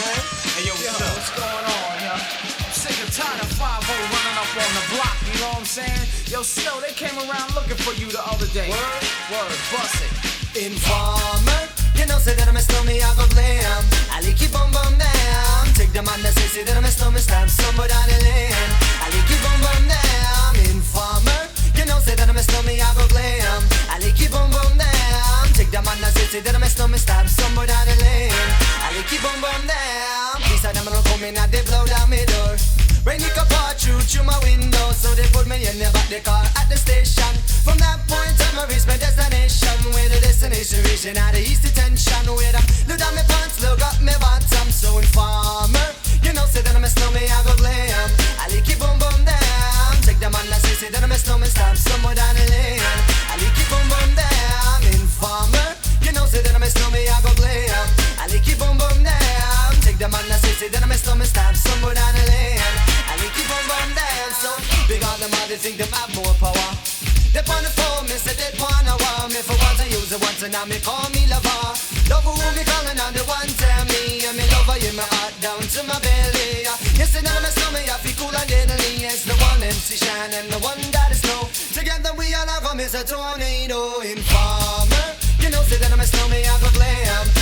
man. Hey, yo, Yo, up? what's going on, yo? I'm sick and tired of 5 running up on the block, you know what I'm saying? Yo, Snow, they came around looking for you the other day. Word? Word, bust it. Informer, you know say that I'm a snowman, I go blame. I like keep on bum down. Take the man that say say that I'm a snowman, stab somebody down the lane. I like keep on bum down. Informer, you know say that I'm a snowman, I go blame. I like keep on bum down. Take the man that say say that I'm a snowman, stab somebody down the lane. I like keep on bum down. Them gonna come in and they blow down my door. Rain it pour through through my window, so they put me in the back the car at the station. From that point on, I reach my destination. Where the destination reaching out the east detention. Where them look down my pants, look up my bottom. So informer, you know say that I'm a snowman, I go glam. I like keep boom boom down. Take the man that say say that I'm a snowman, stamp the man that say say that I'm a snowman, stamp somewhere down the lane. I like keep on boom down. So big on them, all they think them have more power. They on the phone, me say they wanna want me for once I use it once and now me call me lover. Love who me calling on the one tell me and me lover in my heart down to my belly. Yes, and I'm a stomach, I feel cool and deadly. It's the one MC Shan and the one that is snow. Together we all have a tornado informer. You know, say that I'm a snowman, I go glam.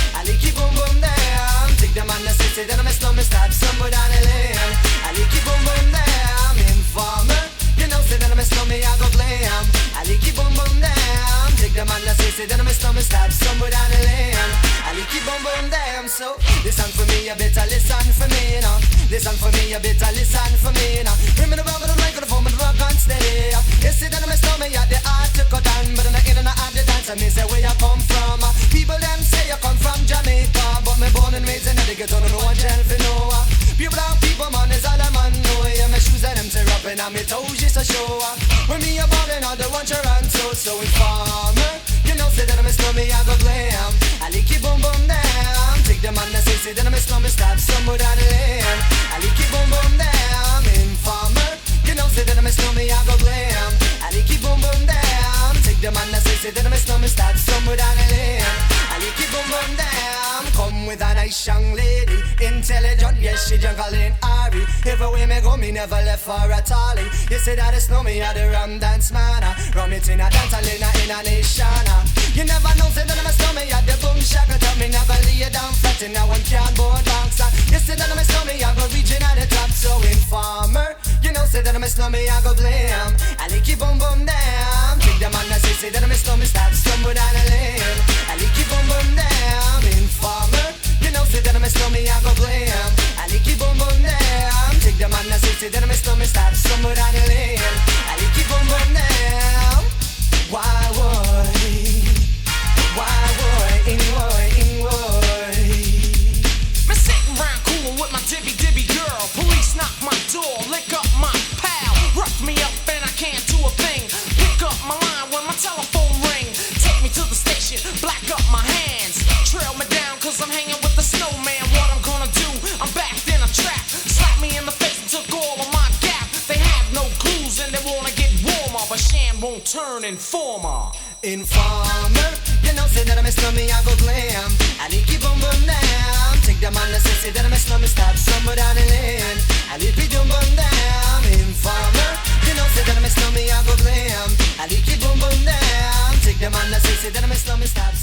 Down. Take the man that say, say that I'm a snowman, stab the lane. I like keep boom boom down. Informer. You know, I'm a snowman, I go glam. I like keep boom boom down. Take the man that say, say that I'm a snowman, stab the lane. I like keep boom boom down. So listen for me, you better listen for me now. Listen for me, you better listen for me now. Bring me the rubber, the microphone, but the rock on steady. You say that I'm a snowman, yeah, the art to cut down, but in the in and out the dance, I mean and on me toes just a show. When me a ballin', all the one so so informer. You know, say that I'm a snowman, I go glam. I like it boom boom down. Take the man that say, say that I'm a snowman, stab somewhere down the lane. I like it boom boom down. Informer. You know, say that I'm a snowman, I go glam. I like it boom boom down. Take the man that say, say that I'm a snowman, stab somewhere down the lane. I like it boom boom down. Come with a nice young lady, intelligent, yes she jungle Ari. Everywhere me go, me never left for a tally. You say that it's no me, I the rum dance man. Uh. Rum it in a dance, I in a, in a nation. Uh. You never know, say that I'm a snowman, I the boom shaka. Uh. Tell me never lay down flat in a one cardboard box. You say that I'm a snowman, I go reaching at the top. So informer, you know, say that I'm a snowman, I go blame. I like boom boom down. Take the man that say, that I'm a snowman, start start stumble down the lane. I like it boom boom down. Why would, why would, in would, in would. Me sitting round coolin' with my dibby dibby girl. Police knock my door, lick up my pal. Rough me up and I can't do a thing. Pick up my line when my telephone ring. Take me to the station, black up my turn informer. Informer, you know, say that I'm a snowman, I go glam. I like it boom boom down. Take the man say, say that I'm a snowman, stop somewhere down the lane. I like it boom boom down. Informer, you know, say that I'm a snowman, I go glam. I like it boom boom down. Take the man say, say that I'm a snowman.